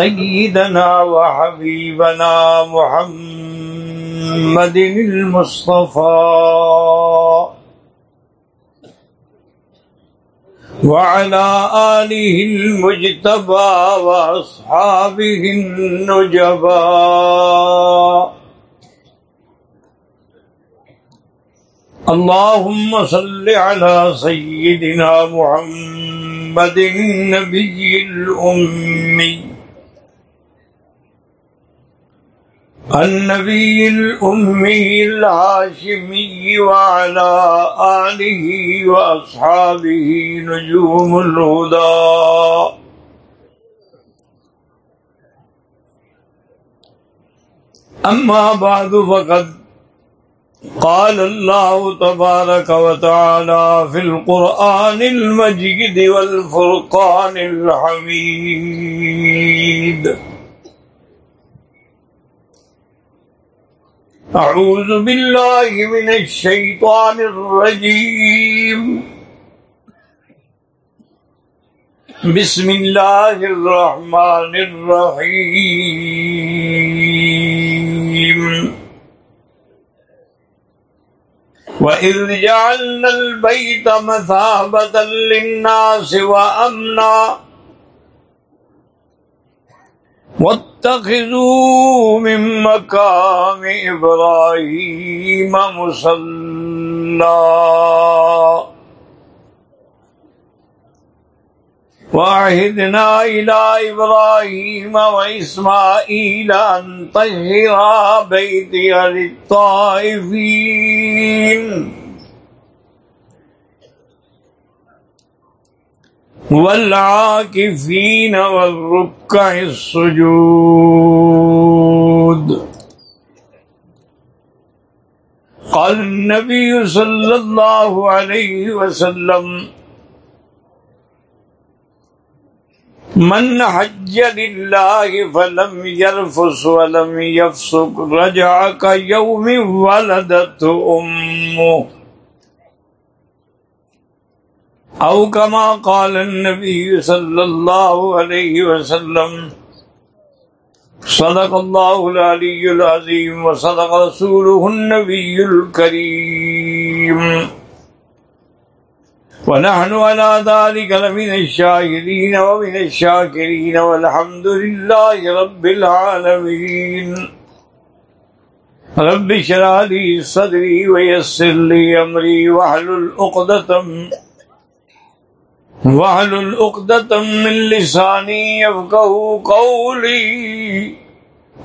سيدنا وحبيبنا محمد المصطفى وعلى آله المجتبى وأصحابه النجبى اللهم صل على سيدنا محمد النبي الأمي النبي الأمي الهاشمي وعلى آله وأصحابه نجوم الهدى. أما بعد فقد قال الله تبارك وتعالى في القرآن المجيد والفرقان الحميد. أعوذ بالله من الشيطان الرجيم. بسم الله الرحمن الرحيم. وَإِذْ جَعَلْنَا الْبَيْتَ مَثَابَةً لِلنَّاسِ وَأَمْنًا وَاتَّخِذُوا مِن مَّقَامِ إِبْرَاهِيمَ مُصَلًّى. وعهدنا إلى إبراهيم وإسماعيل أن طهر بيتي للطائفين. والعاكفين والركع السجود. قال النبي صلى الله عليه وسلم، من حج لله فلم يرفس ولم يفسق رجع كيوم ولدت أمه أو كما قال النبي صلى الله عليه وسلم، صدق الله العلي العظيم وصدق رسوله النبي الكريم ونحن على ذلك لمن الشاهدين ومن الشاكرين والحمد لله رب العالمين رب شرع لي صدري ويسر لي أمري وحل الأقدة وحل الأقدة من لساني يفقه قولي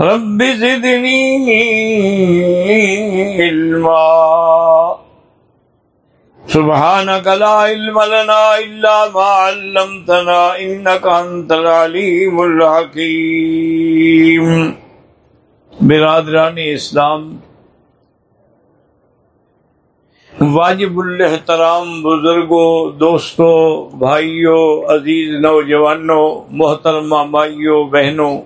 رب زدني علما سبحانك لا علم لنا إلا ما علمتنا إنك أنت العليم الحكيم برادران اسلام واجب الحترام بزرگوں، دوستوں، بھائیوں، عزیز نوجوانوں، محترمہ مائیوں بہنوں۔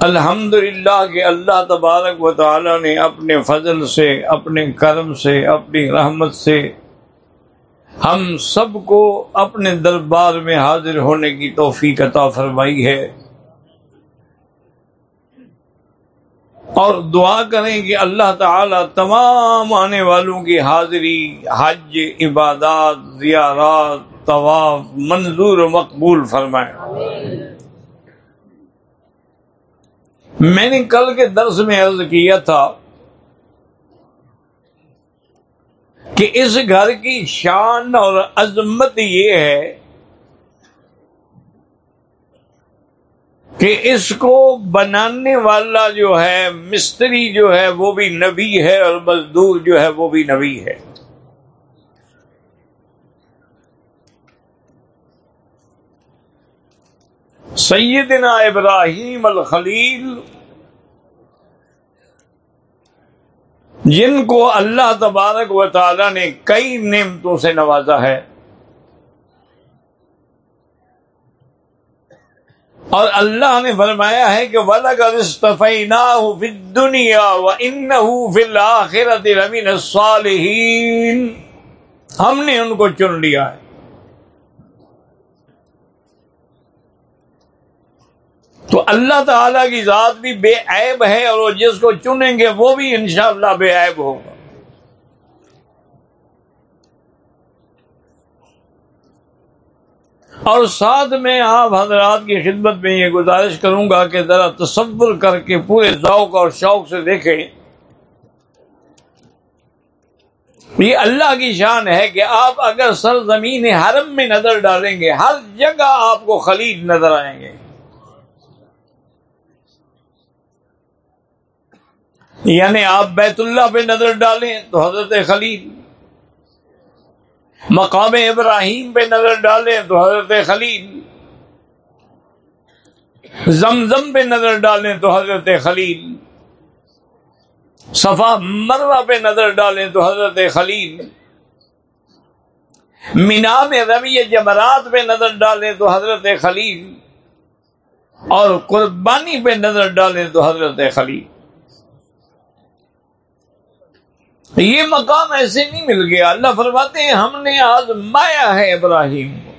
الحمد للہ کہ اللہ تبارک و تعالی نے اپنے فضل سے، اپنے کرم سے، اپنی رحمت سے ہم سب کو اپنے دربار میں حاضر ہونے کی توفیق عطا فرمائی ہے۔ اور دعا کریں کہ اللہ تعالی تمام آنے والوں کی حاضری، حج، عبادات، زیارات، طواف منظور و مقبول فرمائے۔ میں نے کل کے درس میں عرض کیا تھا کہ اس گھر کی شان اور عظمت یہ ہے کہ اس کو بنانے والا جو ہے، مستری جو ہے، وہ بھی نبی ہے اور مزدور جو ہے، وہ بھی نبی ہے۔ سیدنا ابراہیم الخلیل، جن کو اللہ تبارک و تعالی نے کئی نعمتوں سے نوازا ہے۔ اور اللہ نے فرمایا ہے کہ ولگ استفینا دنیا و ان آخرت رمین الصالحین ہم نے ان کو چن لیا ہے۔ تو اللہ تعالی کی ذات بھی بے عیب ہے اور وہ جس کو چنیں گے وہ بھی انشاءاللہ بے عیب ہوگا۔ اور ساتھ میں آپ حضرات کی خدمت میں یہ گزارش کروں گا کہ ذرا تصور کر کے پورے ذوق اور شوق سے دیکھیں۔ یہ اللہ کی شان ہے کہ آپ اگر سرزمین حرم میں نظر ڈالیں گے، ہر جگہ آپ کو خلیل نظر آئیں گے۔ یعنی آپ بیت اللہ پہ نظر ڈالیں تو حضرت خلیل مقام ابراہیم پہ نظر ڈالیں تو حضرت خلیل زمزم پہ نظر ڈالیں تو حضرت خلیل صفا مروا پہ نظر ڈالیں تو حضرت خلیل مینا میں روی جمرات پہ نظر ڈالیں تو حضرت خلیل اور قربانی پہ نظر ڈالیں تو حضرت خلیل یہ مقام ایسے نہیں مل گیا۔ اللہ فرماتے ہیں، ہم نے آزمایا ہے ابراہیم کو۔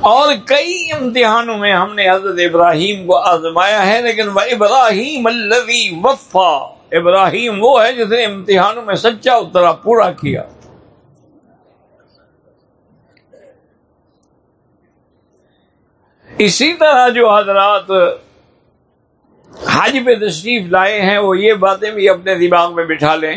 اور کئی امتحانوں میں ہم نے حضرت ابراہیم کو آزمایا ہے، لیکن وہ ابراہیم الذی وفا۔ ابراہیم وہ ہے جس نے امتحانوں میں سچا اترا، پورا کیا۔ اسی طرح جو حضرات حج پہ تشریف لائے ہیں، وہ یہ باتیں بھی اپنے دماغ میں بٹھا لیں۔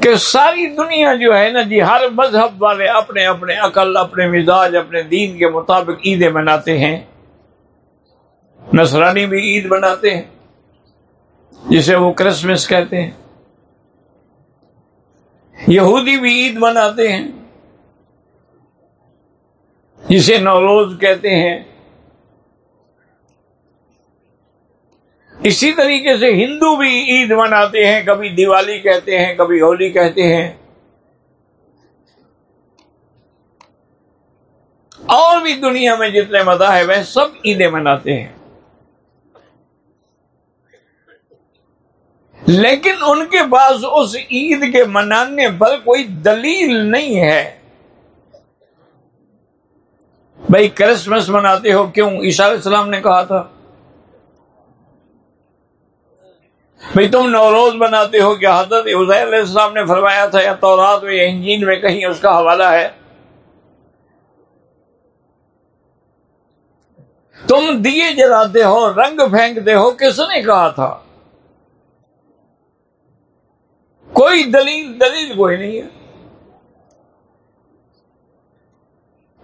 کہ ساری دنیا جو ہے نا جی ہر مذہب والے اپنے اپنے عقل، اپنے مزاج، اپنے دین کے مطابق عیدیں مناتے ہیں۔ نصرانی بھی عید مناتے ہیں، جسے وہ کرسمس کہتے ہیں۔ یہودی بھی عید مناتے ہیں، جسے نوروز کہتے ہیں۔ اسی طریقے سے ہندو بھی عید مناتے ہیں، کبھی دیوالی کہتے ہیں، کبھی ہولی کہتے ہیں۔ اور بھی دنیا میں جتنے مذاہب ہیں، سب عیدیں مناتے ہیں۔ لیکن ان کے پاس اس عید کے منانے پر کوئی دلیل نہیں ہے۔ بھائی کرسمس مناتے ہو، کیوں؟ عیسیٰ علیہ السلام نے کہا تھا۔ بھائی تم نوروز بناتے ہو کیا حضرت علیہ السلام نے فرمایا تھا یا تورات میں یا انجین میں کہیں اس کا حوالہ ہے؟ تم دیے جلاتے ہو، رنگ پھینکتے ہو، کس نے کہا تھا؟ کوئی دلیل دلیل کوئی نہیں ہے۔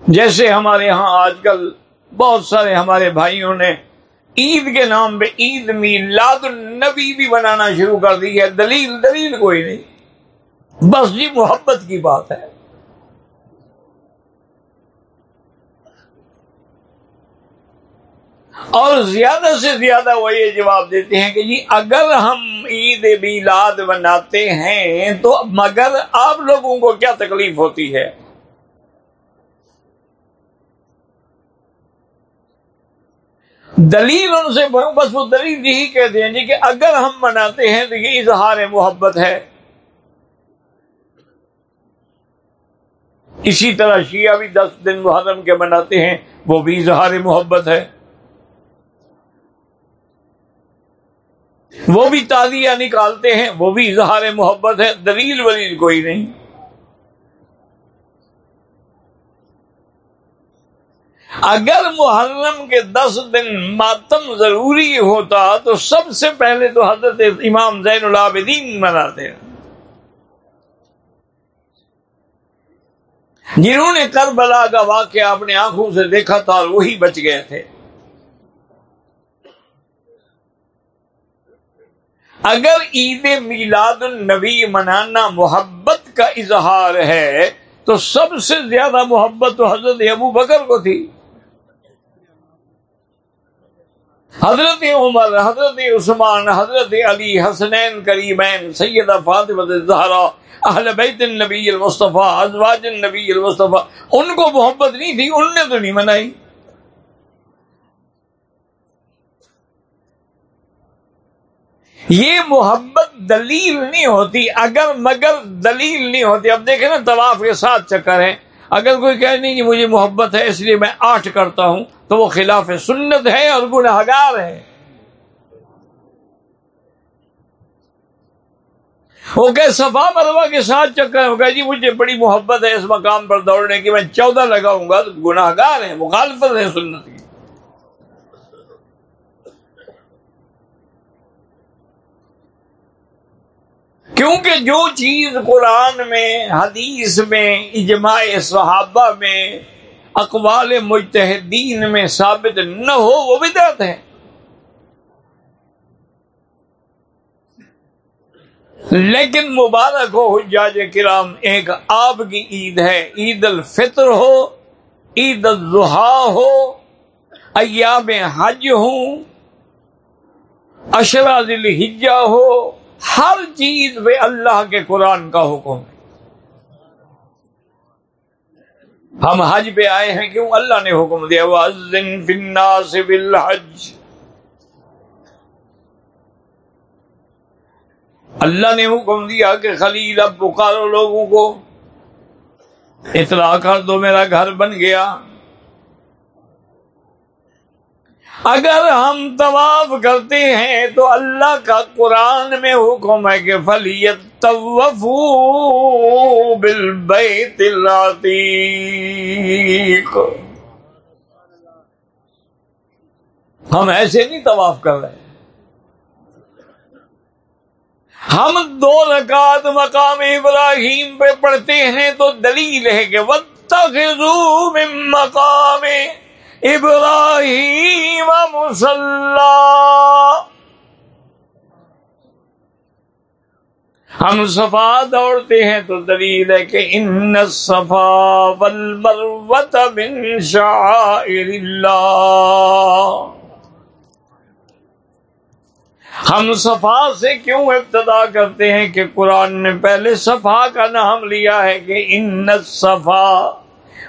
جیسے ہمارے ہاں آج کل بہت سارے ہمارے بھائیوں نے عید کے نام پہ عید میلاد النبی بھی بنانا شروع کر دی ہے۔ دلیل دلیل کوئی نہیں۔ بس جی محبت کی بات ہے۔ اور زیادہ سے زیادہ وہ یہ جواب دیتے ہیں کہ جی اگر ہم عید میلاد بناتے ہیں تو مگر آپ لوگوں کو کیا تکلیف ہوتی ہے؟ دلیل ان سے بس وہ دلیل یہی کہتے ہیں جی کہ اگر ہم مناتے ہیں تو یہ اظہار محبت ہے۔ اسی طرح شیعہ بھی دس دن محرم کے مناتے ہیں، وہ بھی اظہار محبت ہے۔ وہ بھی تازیہ نکالتے ہیں، وہ بھی اظہار محبت ہے۔ دلیل ولیل کوئی نہیں۔ اگر محرم کے دس دن ماتم ضروری ہوتا تو سب سے پہلے تو حضرت امام زین العابدین مناتے ہیں۔ جنہوں نے کربلا کا واقعہ اپنے آنکھوں سے دیکھا تھا اور وہی بچ گئے تھے۔ اگر عید میلاد النبی منانا محبت کا اظہار ہے تو سب سے زیادہ محبت تو حضرت ابو بکر کو تھی۔ حضرت عمر، حضرت عثمان، حضرت علی، حسنین کریمین سید فاطمہ زہرا، اہل بیت النبی المصطفیٰ، ازواج النبی المصطفیٰ، ان کو محبت نہیں تھی، ان نے تو نہیں منائی۔ یہ محبت دلیل نہیں ہوتی، اگر مگر دلیل نہیں ہوتی۔ اب دیکھیں نا، طواف کے ساتھ چکر ہے اگر کوئی کہہ نہیں کہ مجھے محبت ہے اس لیے میں آٹھ کرتا ہوں، تو وہ خلاف سنت ہے اور گناہ گار ہے۔ وہ کہ صفا مروا کے ساتھ چکر ہوگا جی مجھے بڑی محبت ہے اس مقام پر دوڑنے کی، میں چودہ لگاؤں گا تو گناہ گار ہے مخالفت ہے سنت کی۔ کیونکہ جو چیز قرآن میں، حدیث میں، اجماع صحابہ میں، اقوال مجتہدین میں ثابت نہ ہو، وہ بدعت ہے۔ لیکن مبارک ہو حجاج کرام، ایک آپ کی عید ہے۔ عید الفطر ہو، عید الضحا ہو، ایام حج ہوں اشرا دل ہجا ہو ہر چیز پہ اللہ کے قرآن کا حکم ہے۔ ہم حج پہ آئے ہیں، کیوں اللہ نے حکم دیا؟ بالحج۔ اللہ نے حکم دیا کہ خلیل، اب پکارو لوگوں کو۔ اطلاع کر دو، میرا گھر بن گیا۔ اگر ہم طواف کرتے ہیں تو اللہ کا قرآن میں حکم ہے کہ فلیت طوف بالبیت العتیق ہم ایسے نہیں طواف کر رہے۔ ہم دو رکعت مقام ابراہیم پہ پڑھتے ہیں تو دلیل ہے کہ وَاتَّخِذُوا مِن مَقَامِ ابراہیم مسلح ہم صفا دوڑتے ہیں تو دلیل ہے کہ ان صفا والمروت من شعائر اللہ۔ ہم صفا سے کیوں ابتدا کرتے ہیں کہ قرآن نے پہلے صفا کا نام لیا ہے کہ ان صفا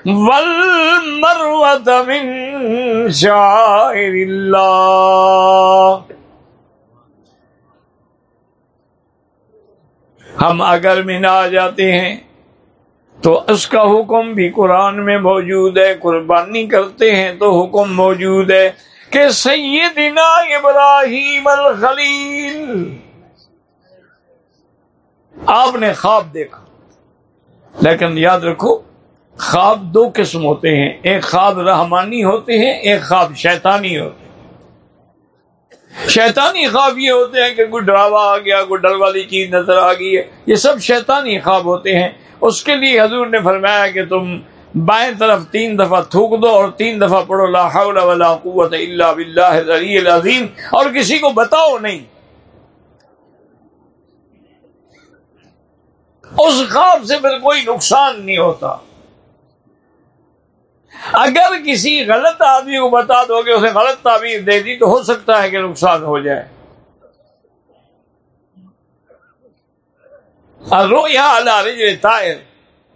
والمروت من شعائر اللہ ہم اگر منا جاتے ہیں تو اس کا حکم بھی قرآن میں موجود ہے، قربانی کرتے ہیں تو حکم موجود ہے کہ سیدنا ابراہیم الخلیل۔ آپ نے خواب دیکھا، لیکن یاد رکھو خواب دو قسم ہوتے ہیں، ایک خواب رحمانی ہوتے ہیں، ایک خواب شیطانی ہوتے ہیں۔ شیطانی خواب یہ ہوتے ہیں کہ کوئی ڈراوا آ گیا، کوئی ڈر والی چیز نظر آ گئی ہے۔ یہ سب شیطانی خواب ہوتے ہیں۔ اس کے لیے حضور نے فرمایا کہ تم بائیں طرف تین دفعہ تھوک دو اور تین دفعہ پڑھو، لا حول ولا قوت الا باللہ العلی العظیم۔ اور کسی کو بتاؤ نہیں۔ اس خواب سے پھر کوئی نقصان نہیں ہوتا۔ اگر کسی غلط آدمی کو بتا دو کہ اسے غلط تعبیر دے دی تو ہو سکتا ہے کہ نقصان ہو جائے۔ رو رویا تائر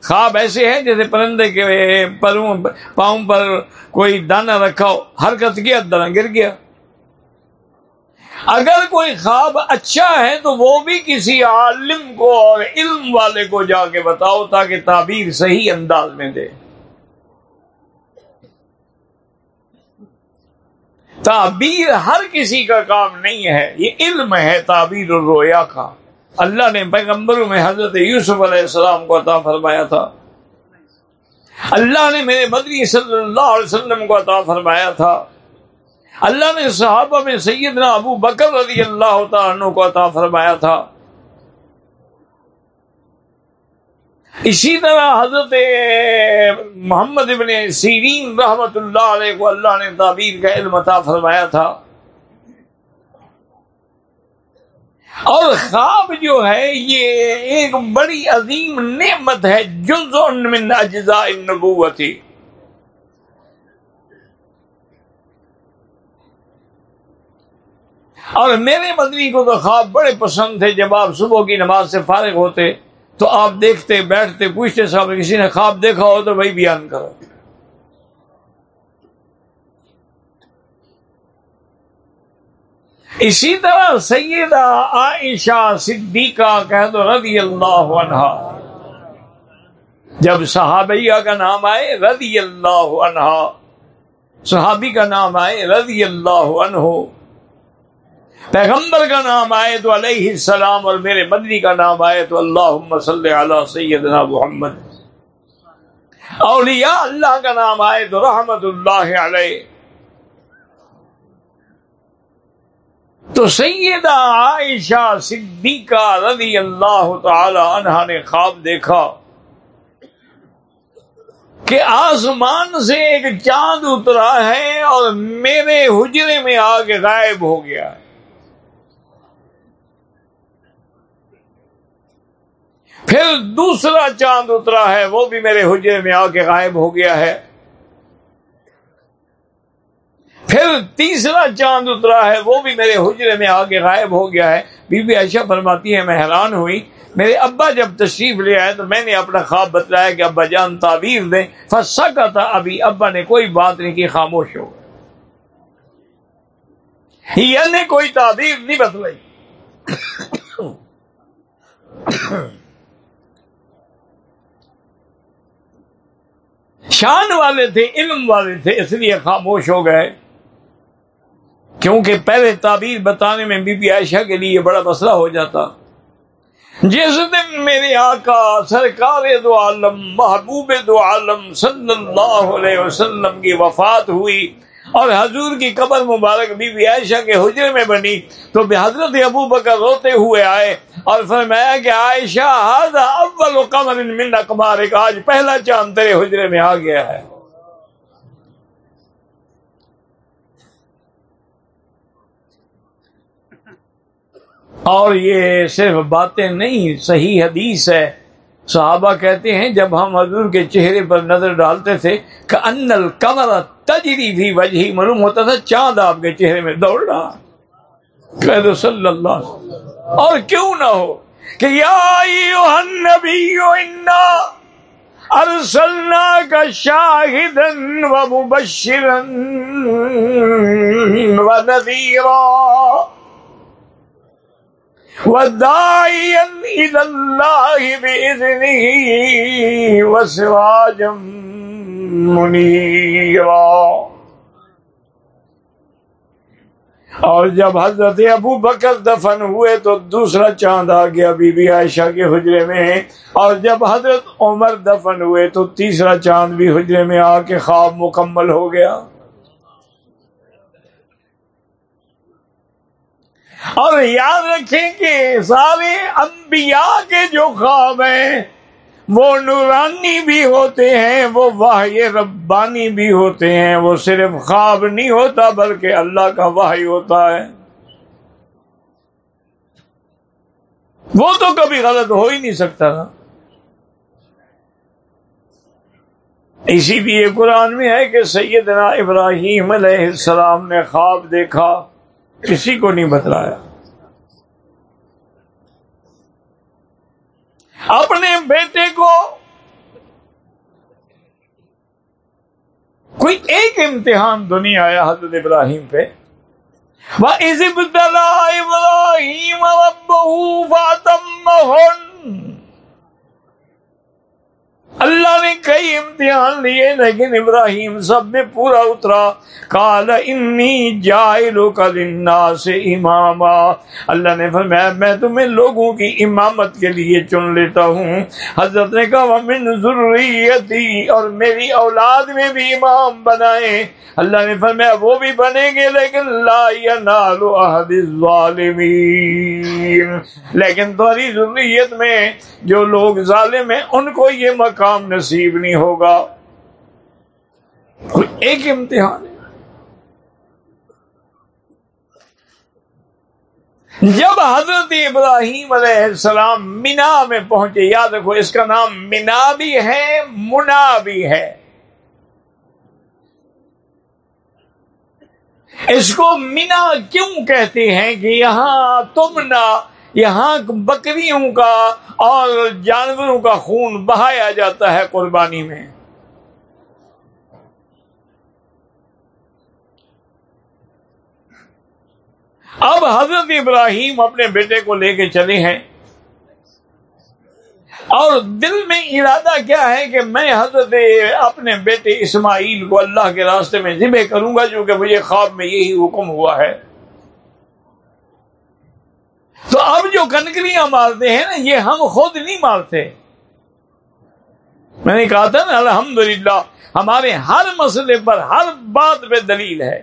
خواب ایسے ہیں جیسے پرندے کے پروں پاؤں پر کوئی دانا رکھا ہو، حرکت کیا دانا گر گیا۔ اگر کوئی خواب اچھا ہے تو وہ بھی کسی عالم کو اور علم والے کو جا کے بتاؤ تاکہ تعبیر صحیح انداز میں دے۔ تعبیر ہر کسی کا کام نہیں ہے، یہ علم ہے تعبیر الرویا کا۔ اللہ نے پیغمبروں میں حضرت یوسف علیہ السلام کو عطا فرمایا تھا۔ اللہ نے میرے مدنی صلی اللہ علیہ وسلم کو عطا فرمایا تھا۔ اللہ نے صحابہ میں سیدنا ابو بکر رضی اللہ تعالیٰ کو عطا فرمایا تھا۔ اسی طرح حضرت محمد ابن سیرین رحمت اللہ علیہ کو اللہ نے تعبیر کا علم عطا فرمایا تھا۔ اور خواب جو ہے، یہ ایک بڑی عظیم نعمت ہے من اجزاء النبوتی اور میرے مدنی کو تو خواب بڑے پسند تھے، جب آپ صبح کی نماز سے فارغ ہوتے۔ تو آپ دیکھتے، بیٹھتے، پوچھتے صاحب، کسی نے خواب دیکھا ہو تو وہی بیان کرو۔ اسی طرح سیدہ عائشہ صدیقہ کہہ دو رضی اللہ عنہ جب صحابیہ کا نام آئے، رضی اللہ عنہ صحابی کا نام آئے، رضی اللہ عنہ۔ پیغمبر کا نام آئے تو علیہ السلام اور میرے مدنی کا نام آئے تو اللہ صلی علی سیدنا محمد۔ اولیاء اللہ کا نام آئے تو رحمت اللہ علیہ۔ تو سیدہ عائشہ صدیقہ رضی اللہ تعالی عنہ نے خواب دیکھا کہ آسمان سے ایک چاند اترا ہے اور میرے حجرے میں آ کے غائب ہو گیا ہے۔ پھر دوسرا چاند اترا ہے، وہ بھی میرے حجرے میں آ کے غائب ہو گیا ہے۔ پھر تیسرا چاند اترا ہے، وہ بھی میرے حجرے میں آ کے غائب ہو گیا ہے۔ بی بی عائشہ فرماتی ہے میں حیران ہوئی۔ میرے ابا جب تشریف لے آئے تو میں نے اپنا خواب بتلایا کہ ابا جان تعبیر دیں۔ پھنسا کا تھا ابھی ابا نے کوئی بات نہیں کی، خاموش ہو نے یعنی کوئی تعبیر نہیں بتلائی۔ شان والے تھے، علم والے تھے، اس لیے خاموش ہو گئے۔ کیونکہ پہلے تعبیر بتانے میں بی بی عائشہ کے لیے بڑا مسئلہ ہو جاتا۔ جس دن میرے آقا سرکار دو عالم، محبوب دو عالم صلی اللہ علیہ وسلم کی وفات ہوئی اور حضور کی قبر مبارک بی بی عائشہ کے حجرے میں بنی، تو حضرت ابو بکر روتے ہوئے آئے۔ اور فرمایا کہ عائشہ اول قمر من اقمار آج پہلا چاند تیرے حجرے میں آ گیا ہے۔ اور یہ صرف باتیں نہیں، صحیح حدیث ہے۔ صحابہ کہتے ہیں، جب ہم حضور کے چہرے پر نظر ڈالتے تھے کہ انل کمر تجری بھی وجہ معلوم ہوتا تھا چاند آپ کے چہرے میں دوڑ رہا۔ صلی اللہ اور کیوں نہ ہو کہ یا نبی ارسلنا کا شاہدن و مبشرن و نذیرا وداعيا إلى الله بإذنه وسراجا منيرا اور جب حضرت ابو بکر دفن ہوئے تو دوسرا چاند آ گیا بی بی عائشہ کے حجرے میں۔ اور جب حضرت عمر دفن ہوئے تو تیسرا چاند بھی حجرے میں آ کے خواب مکمل ہو گیا۔ اور یاد رکھیں کہ سارے انبیاء کے جو خواب ہیں وہ نورانی بھی ہوتے ہیں، وہ واہ ربانی بھی ہوتے ہیں۔ وہ صرف خواب نہیں ہوتا، بلکہ اللہ کا واہ ہوتا ہے۔ وہ تو کبھی غلط ہو ہی نہیں سکتا نا اسی لیے قرآن میں ہے کہ سیدنا ابراہیم علیہ السلام نے خواب دیکھا، کسی کو نہیں بتلایا۔ اپنے بیٹے کو کوئی ایک امتحان تو نہیں آیا حضرت ابراہیم پہ۔ وہ ابراہیم بہو اللہ نے کئی امتحان لیے لیکن ابراہیم سب میں پورا اترا۔ کال انی جائلو کا سے امام اللہ نے فرمایا، میں تمہیں لوگوں کی امامت کے لیے چن لیتا ہوں۔ حضرت نے کہا من ضروریتی اور میری اولاد میں بھی امام بنائے اللہ نے فرمایا، وہ بھی بنیں گے، لیکن لا ینال احد الظالمین۔ لیکن تمہاری ضروریت میں جو لوگ ظالم ہیں، ان کو یہ مقام کام نصیب نہیں ہوگا۔ ایک امتحان ہے۔ جب حضرت ابراہیم علیہ السلام مینا میں پہنچے، یاد رکھو، اس کا نام مینا بھی ہے، منا بھی ہے۔ اس کو مینا کیوں کہتے ہیں کہ یہاں تم نہ یہاں بکریوں کا اور جانوروں کا خون بہایا جاتا ہے قربانی میں۔ اب حضرت ابراہیم اپنے بیٹے کو لے کے چلے ہیں۔ اور دل میں ارادہ کیا ہے کہ میں حضرت اپنے بیٹے اسماعیل کو اللہ کے راستے میں ذبح کروں گا، جو کہ مجھے خواب میں یہی حکم ہوا ہے۔ تو اب جو کنکریاں مارتے ہیں نا، یہ ہم خود نہیں مارتے۔ میں نے کہا تھا نا، الحمدللہ، ہمارے ہر مسئلے پر ہر بات پہ دلیل ہے۔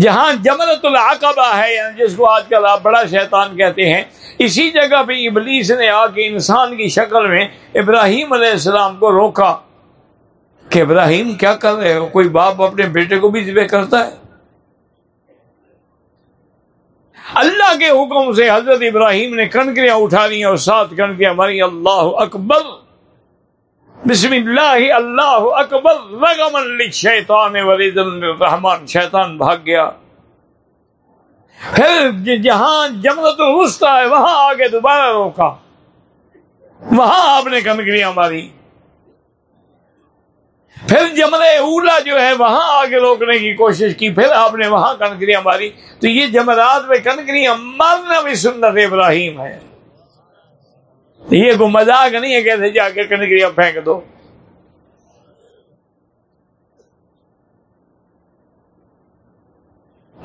جہاں جمرت العقبہ ہے یعنی جس کو آج کل آپ بڑا شیطان کہتے ہیں، اسی جگہ پہ ابلیس نے آ کے انسان کی شکل میں ابراہیم علیہ السلام کو روکا کہ ابراہیم کیا کر رہے ہو؟ کوئی باپ اپنے بیٹے کو بھی ذبح کرتا ہے؟ اللہ کے حکم سے حضرت ابراہیم نے کنکریاں اٹھا لی اور سات کنکریاں ماری اللہ اکبر۔ بسم اللہ اللہ اکبر۔ رگم شیطان ولید الرحمان شیطان بھاگ گیا۔ پھر جی- جہاں جمرت الوسطی ہے، وہاں آگے دوبارہ روکا۔ وہاں آپ نے کنکریاں ماری۔ پھر جمل اولا جو ہے وہاں آگے روکنے کی کوشش کی، پھر آپ نے وہاں کنکریاں ماری۔ تو یہ جمرات میں کنکریاں مارنا بھی سنت ابراہیم ہے۔ یہ کوئی مذاق نہیں ہے کیسے جا کے کنکریاں پھینک دو۔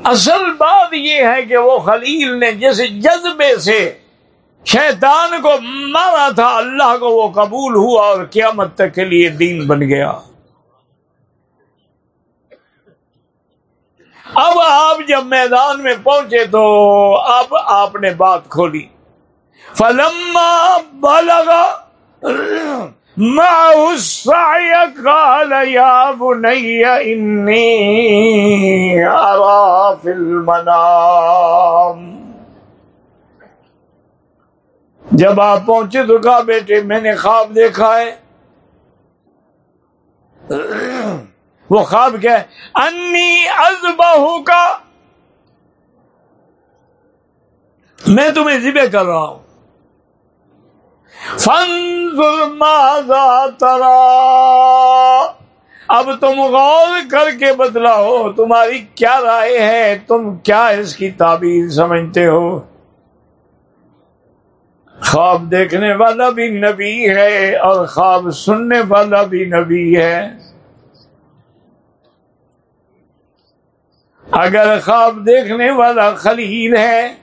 اصل بات یہ ہے کہ وہ خلیل نے جس جذبے سے شیطان کو مارا تھا، اللہ کو وہ قبول ہوا اور قیامت تک کے لیے دین بن گیا۔ اب آپ جب میدان میں پہنچے تو اب آپ نے بات کھولی۔ فلما بلغا ما قال يا بني إني أرى في المنام۔ جب آپ پہنچے تو کہا، بیٹے، میں نے خواب دیکھا ہے۔ وہ خواب کیا ہے؟ انی ازبہو کا میں تمہیں ذبح کر رہا ہوں۔ فن ماذا ترا۔ اب تم غور کر کے بدلا ہو تمہاری کیا رائے ہے؟ تم کیا اس کی تعبیر سمجھتے ہو؟ خواب دیکھنے والا بھی نبی ہے اور خواب سننے والا بھی نبی ہے۔ اگر خواب دیکھنے والا خلیل ہے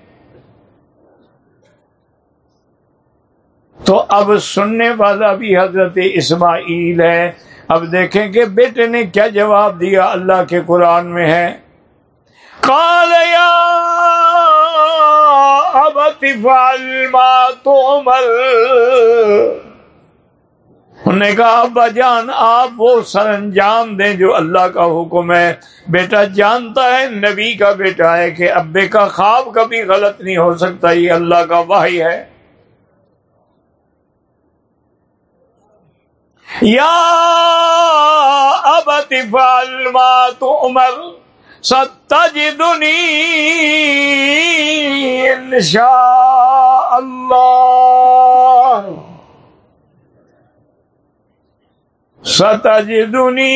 تو اب سننے والا بھی حضرت اسماعیل ہے۔ اب دیکھیں کہ بیٹے نے کیا جواب دیا اللہ کے قرآن میں ہے۔ کالیا اب تو انہوں نے کہا، ابا جان، آپ وہ سر انجام دیں جو اللہ کا حکم ہے۔ بیٹا جانتا ہے، نبی کا بیٹا ہے کہ ابے کا خواب کبھی غلط نہیں ہو سکتا، یہ اللہ کا واحد ہے۔ یا اب ما تو عمر، ستجدنی انشاء اللہ۔ ستجدنی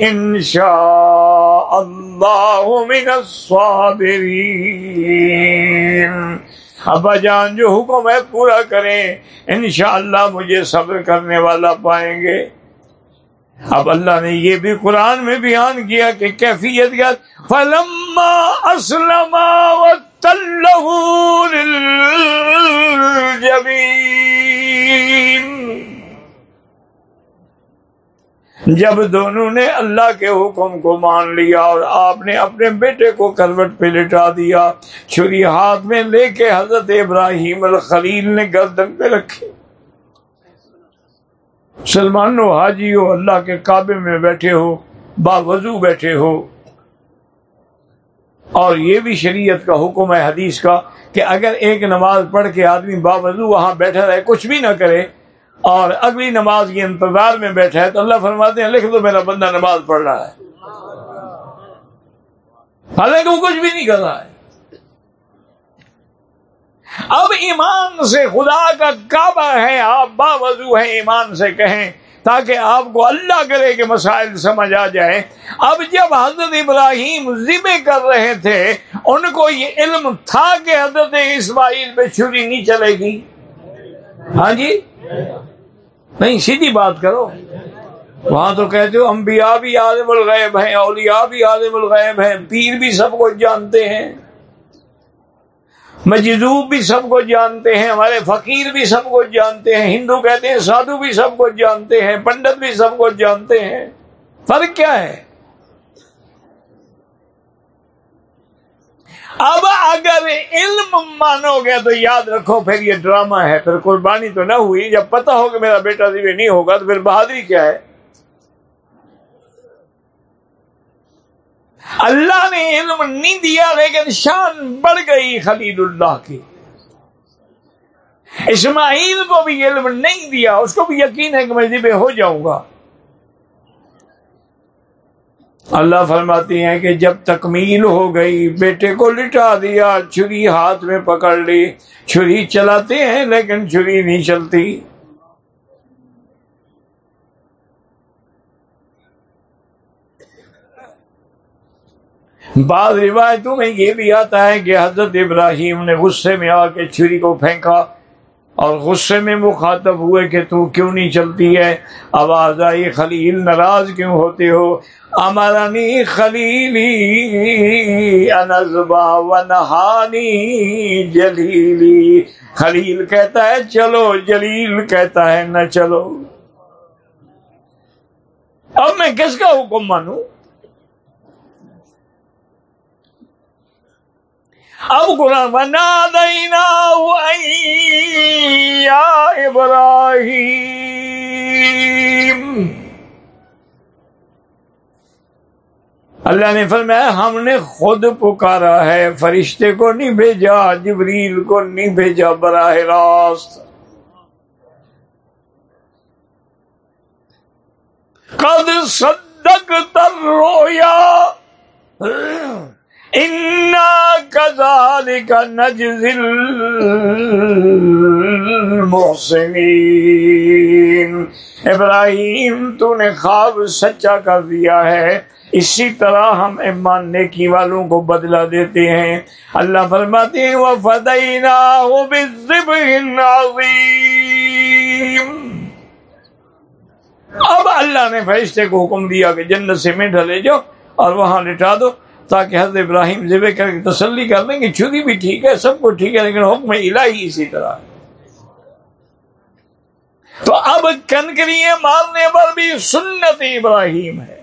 انشاء اللہ من الصابرین۔ ابا جان جو حکم ہے پورا کریں، انشاءاللہ مجھے صبر کرنے والا پائیں گے۔ اب اللہ نے یہ بھی قرآن میں بیان کیا کہ کیفیت کیا؟ فلما اسلم للجبین جب دونوں نے اللہ کے حکم کو مان لیا اور آپ نے اپنے بیٹے کو کروٹ پہ لٹا دیا، چھری ہاتھ میں لے کے حضرت ابراہیم الخلیل نے گردن پہ رکھی۔ سلمان و حاجی ہو اللہ کے کعبے میں بیٹھے ہو با وضو بیٹھے ہو۔ اور یہ بھی شریعت کا حکم ہے، حدیث کا، کہ اگر ایک نماز پڑھ کے آدمی با وضو وہاں بیٹھا رہے، کچھ بھی نہ کرے اور اگلی نماز کے انتظار میں بیٹھا ہے تو اللہ فرماتے ہیں، لکھ دو میرا بندہ نماز پڑھ رہا ہے۔ حالانکہ وہ کچھ بھی نہیں کر رہا ہے۔ اب ایمان سے خدا کا کعبہ ہے، آپ باوضو ہے ایمان سے کہیں، تاکہ آپ کو اللہ کرے کہ مسائل سمجھ آ جائے اب جب حضرت ابراہیم ذبح کر رہے تھے، ان کو یہ علم تھا کہ حضرت اسماعیل پہ چھری نہیں چلے گی۔ ہاں جی؟ نہیں، سیدھی بات کرو۔ وہاں تو کہتے ہو، انبیاء بھی عالم الغیب ہیں، اولیاء بھی عالم الغیب ہیں، پیر بھی سب کو جانتے ہیں۔ مجذوب بھی سب کو جانتے ہیں، ہمارے فقیر بھی سب کو جانتے ہیں، ہندو کہتے ہیں، سادھو بھی سب کو جانتے ہیں، پنڈت بھی سب کو جانتے ہیں۔ فرق کیا ہے؟ اب اگر علم مانو گے تو یاد رکھو پھر یہ ڈرامہ ہے، پھر قربانی تو نہ ہوئی۔ جب پتا ہو کہ میرا بیٹا نہیں ہوگا تو پھر بہادری کیا ہے؟ اللہ نے علم نہیں دیا لیکن شان بڑھ گئی خلید اللہ کی۔ اسماعیل کو بھی علم نہیں دیا، اس کو بھی یقین ہے کہ میں ذبح ہو جاؤں گا۔ اللہ فرماتی ہیں کہ جب تکمیل ہو گئی، بیٹے کو لٹا دیا، چھری ہاتھ میں پکڑ لی، چھری چلاتے ہیں لیکن چھری نہیں چلتی۔ بعض روایتوں میں یہ بھی آتا ہے کہ حضرت ابراہیم نے غصے میں آ کے چھری کو پھینکا۔ اور غصے میں مخاطب ہوئے کہ تو کیوں نہیں چلتی ہے؟ آواز آئی خلیل ناراض کیوں ہوتے ہو؟ امرانی خلیلی انزبا و نہانی جلیلی۔ خلیل کہتا ہے چلو، جلیل کہتا ہے نہ چلو۔ اب میں کس کا حکم مانوں؟ اب قرآن بنا دینا ابراہیم۔ اللہ نے فرمایا، ہم نے خود پکارا ہے، فرشتے کو نہیں بھیجا، جبریل کو نہیں بھیجا، براہ راست۔ قد صدق تر رویا کزال کا نجل محسنین ابراہیم تو نے خواب سچا کر دیا ہے۔ اسی طرح ہم ماننے کی والوں کو بدلا دیتے ہیں۔ اللہ فرماتے ہیں وہ فدینا وہ اب اللہ نے فرشتے کو حکم دیا کہ جنت سے میں ڈھلے جاؤ اور وہاں لٹا دو۔ تاکہ حضرت ابراہیم ذبح کر کے تسلی کر دیں کہ چھری بھی ٹھیک ہے، سب کو ٹھیک ہے، لیکن حکم الہی اسی طرح تو اب کنکری مارنے پر بھی سنت ابراہیم ہے۔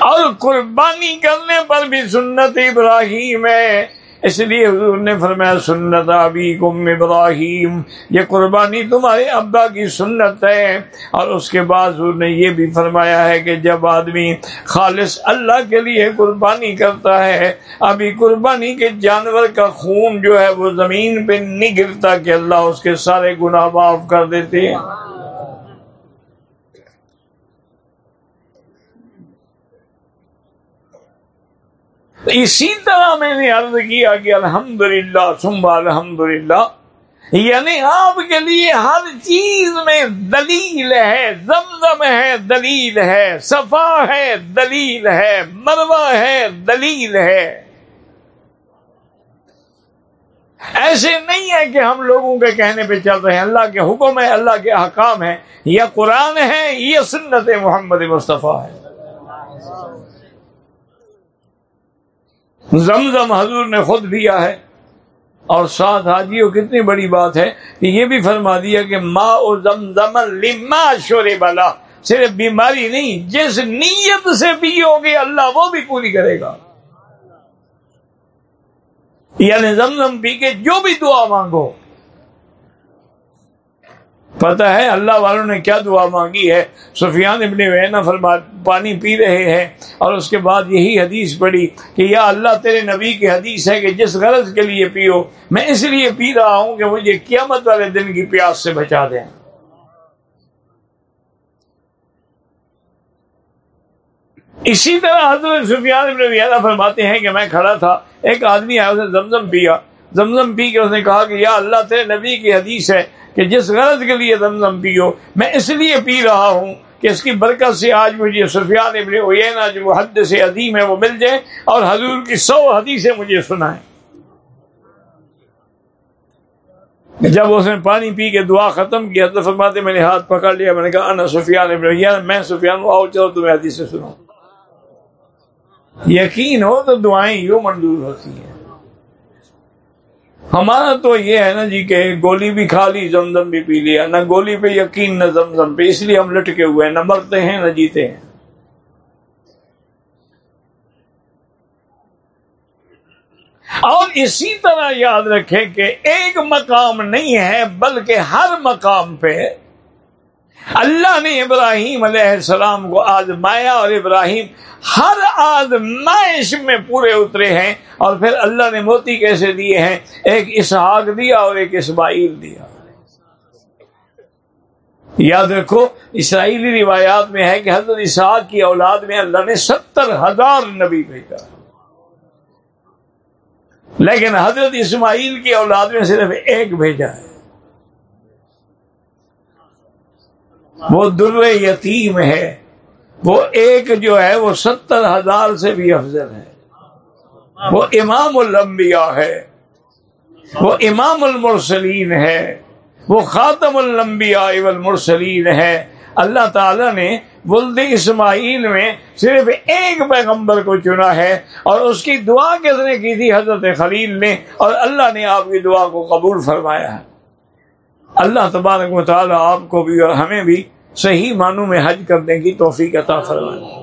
اور قربانی کرنے پر بھی سنت ابراہیم ہے۔ اس لیے حضور نے فرمایا، سنت ابھی گم ابراہیم، یہ قربانی تمہارے ابا کی سنت ہے۔ اور اس کے بعد حضور نے یہ بھی فرمایا ہے کہ جب آدمی خالص اللہ کے لیے قربانی کرتا ہے، ابھی قربانی کے جانور کا خون جو ہے وہ زمین پہ نہیں گرتا کہ اللہ اس کے سارے گناہ معاف کر دیتے۔ ہیں اسی طرح میں نے عرض کیا کہ الحمد للہ سمبا الحمد للہ یعنی آپ کے لیے ہر چیز میں دلیل ہے، زمزم ہے، دلیل ہے، صفا ہے، دلیل ہے مروا ہے، دلیل ہے۔ ایسے نہیں ہے کہ ہم لوگوں کے کہنے پہ چل رہے ہیں، اللہ کے حکم ہے، اللہ کے حکام ہے یا قرآن ہے یہ سنت محمد مصطفیٰ ہے۔ زمزم حضور نے خود دیا ہے۔ اور ساتھ حاجیوں، کتنی بڑی بات ہے کہ یہ بھی فرما دیا کہ ماں او زمزم لما شور بالا صرف بیماری نہیں، جس نیت سے پیو گے اللہ، وہ بھی پوری کرے گا۔ یعنی زمزم پی کے جو بھی دعا مانگو۔ پتا ہے اللہ والوں نے کیا دعا مانگی ہے؟ سفیان ابن وینا فرما، پانی پی رہے ہیں اور اس کے بعد یہی حدیث پڑی کہ یا اللہ تیرے نبی کی حدیث ہے کہ جس غرض کے لیے پیو، میں اس لیے پی رہا ہوں کہ مجھے قیامت والے دن کی پیاس سے بچا دیں۔ اسی طرح حضرت سفیان ابن وینا فرماتے ہیں کہ میں کھڑا تھا، ایک آدمی آیا، اسے زمزم پیا۔ زمزم پی کے اس نے کہا کہ یا اللہ تیرے نبی کی حدیث ہے کہ جس غرض کے لیے زمزم پیو، میں اس لیے پی رہا ہوں کہ اس کی برکت سے آج مجھے سفیان ابن اوینا جو حد سے عظیم ہے وہ مل جائے اور حضور کی سو حدیثیں مجھے سنائیں۔ جب اس نے پانی پی کے دعا ختم کیا تو فرماتے، میں نے ہاتھ پکڑ لیا، میں نے کہا، انا سفیان ابن میں سفیان آؤ چلو تمہیں حدیث سنو یقین ہو تو دعائیں یوں منظور ہوتی ہیں۔ ہمارا تو یہ ہے نا جی کہ گولی بھی کھا لی، زمزم بھی پی لیا۔ نہ گولی پہ یقین، نہ زمزم پہ۔ اس لیے ہم لٹکے ہوئے ہیں، نہ مرتے ہیں، نہ جیتے ہیں۔ اور اسی طرح یاد رکھے کہ ایک مقام نہیں ہے، بلکہ ہر مقام پہ اللہ نے ابراہیم علیہ السلام کو آزمایا اور ابراہیم ہر آزمائش میں پورے اترے ہیں اور پھر اللہ نے موتی کیسے دیے ہیں؟ ایک اسحاق دیا اور ایک اسماعیل دیا۔ یاد رکھو، اسرائیلی روایات میں ہے کہ حضرت اسحاق کی اولاد میں اللہ نے ستر ہزار نبی بھیجا لیکن حضرت اسماعیل کی اولاد میں صرف ایک بھیجا ہے۔ وہ در یتیم ہے۔ وہ ایک جو ہے وہ ستر ہزار سے بھی افضل ہے۔ وہ امام الانبیاء ہے۔ وہ امام المرسلین ہے۔ وہ خاتم الانبیاء والمرسلین ہے۔ اللہ تعالی نے ولد اسماعیل میں صرف ایک پیغمبر کو چنا ہے اور اس کی دعا کس نے کی تھی؟ حضرت خلیل نے اور اللہ نے آپ کی دعا کو قبول فرمایا ہے۔ اللہ تبارک و تعالیٰ آپ کو بھی اور ہمیں بھی صحیح معنوں میں حج کرنے کی توفیق عطا فرمائے۔